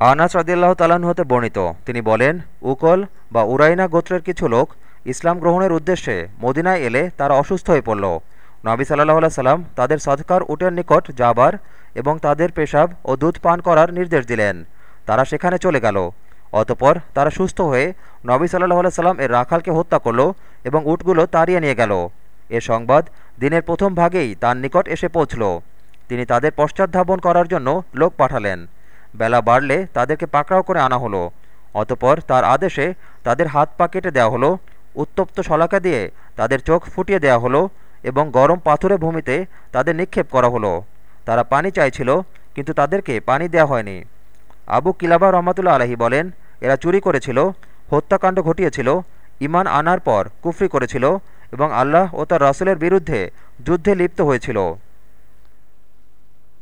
আনাস রদিল্লাহ তালান হতে বর্ণিত। তিনি বলেন, উকল বা উরাইনা গোত্রের কিছু লোক ইসলাম গ্রহণের উদ্দেশ্যে মদিনায় এলে তারা অসুস্থ হয়ে পড়ল। নবী সাল্লাহ সাল্লাম তাদের সৎকার উটের নিকট যাবার এবং তাদের পেশাব ও দুধ পান করার নির্দেশ দিলেন। তারা সেখানে চলে গেল। অতপর তারা সুস্থ হয়ে নবী সাল্লাহ সাল্লাম এর রাখালকে হত্যা করল এবং উটগুলো তাড়িয়ে নিয়ে গেল। এ সংবাদ দিনের প্রথম ভাগেই তার নিকট এসে পৌঁছল। তিনি তাদের পশ্চাৎধাবন করার জন্য লোক পাঠালেন। বেলা বাড়লে তাদেরকে পাকড়াও করে আনা হলো। অতপর তার আদেশে তাদের হাত পা কেটে দেওয়া হলো, উত্তপ্ত শলাকা দিয়ে তাদের চোখ ফুটিয়ে দেওয়া হলো এবং গরম পাথুরে ভূমিতে তাদের নিক্ষেপ করা হলো। তারা পানি চাইছিল, কিন্তু তাদেরকে পানি দেওয়া হয়নি। আবু কিলাবা রহমতুল্লা আলহী বলেন, এরা চুরি করেছিল, হত্যাকাণ্ড ঘটিয়েছিল ইমান আনার পর কুফরি করেছিল এবং আল্লাহ ও তার রাসুলের বিরুদ্ধে যুদ্ধে লিপ্ত হয়েছিল।